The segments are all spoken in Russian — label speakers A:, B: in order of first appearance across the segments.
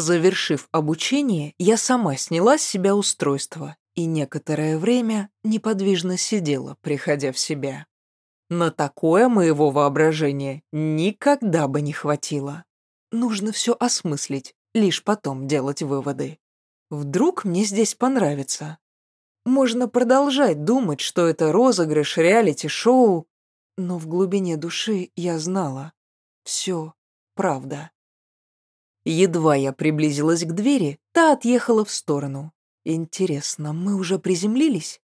A: Завершив обучение, я сама сняла с себя устройство и некоторое время неподвижно сидела, приходя в себя. На такое моего воображения никогда бы не хватило. Нужно все осмыслить, лишь потом делать выводы. Вдруг мне здесь понравится. Можно продолжать думать, что это розыгрыш реалити-шоу, но в глубине души я знала. Все правда. Едва я приблизилась к двери, та отъехала в сторону. Интересно, мы уже приземлились?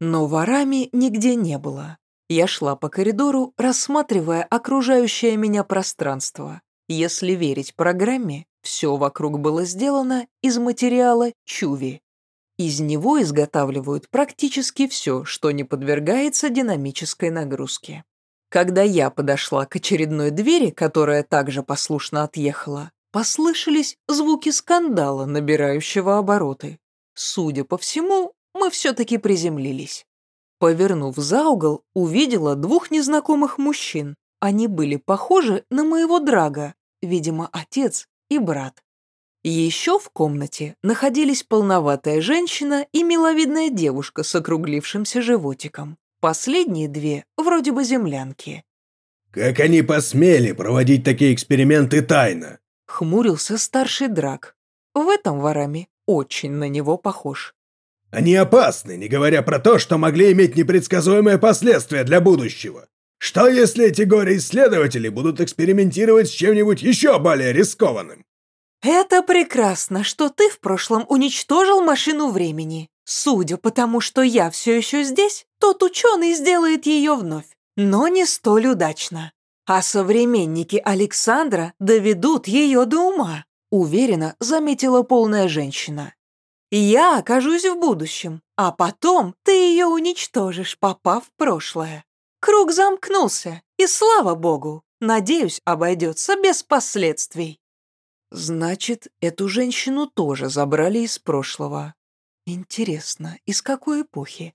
A: Но ворами нигде не было. Я шла по коридору, рассматривая окружающее меня пространство. Если верить программе, все вокруг было сделано из материала чуви. Из него изготавливают практически все, что не подвергается динамической нагрузке. Когда я подошла к очередной двери, которая также послушно отъехала, послышались звуки скандала, набирающего обороты. Судя по всему, мы все-таки приземлились. Повернув за угол, увидела двух незнакомых мужчин. Они были похожи на моего драга, видимо, отец и брат. Еще в комнате находились полноватая женщина и миловидная девушка с округлившимся животиком. Последние две вроде бы землянки.
B: «Как они посмели проводить такие эксперименты тайно?»
A: Хмурился старший драк. В этом Варами очень на него похож.
B: Они опасны, не говоря про то, что могли иметь непредсказуемые последствия для будущего. Что если эти горе-исследователи будут экспериментировать с чем-нибудь еще более рискованным?
A: Это прекрасно, что ты в прошлом уничтожил машину времени. Судя по тому, что я все еще здесь, тот ученый сделает ее вновь. Но не столь удачно. А современники Александра доведут ее до ума, уверенно заметила полная женщина. Я окажусь в будущем, а потом ты ее уничтожишь, попав в прошлое. Круг замкнулся, и слава богу, надеюсь, обойдется без последствий. Значит, эту женщину тоже забрали из прошлого. Интересно, из какой эпохи?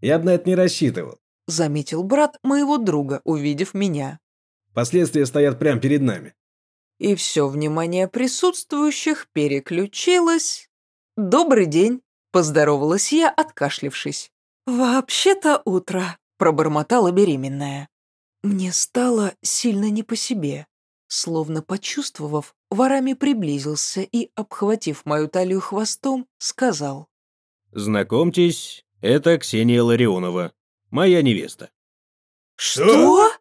C: Я бы на это не рассчитывал.
A: Заметил брат моего друга, увидев меня.
C: Последствия стоят прямо перед нами.
A: И все внимание присутствующих переключилось «Добрый день», — поздоровалась я, откашлившись. «Вообще-то утро», — пробормотала беременная. Мне стало сильно не по себе. Словно почувствовав, ворами приблизился и, обхватив мою талию хвостом, сказал.
C: «Знакомьтесь, это Ксения Ларионова, моя невеста».
A: «Что?»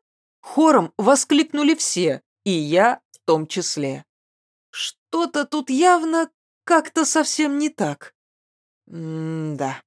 A: Хором воскликнули все, и я в том числе. Что-то тут явно как-то совсем не так. М-да.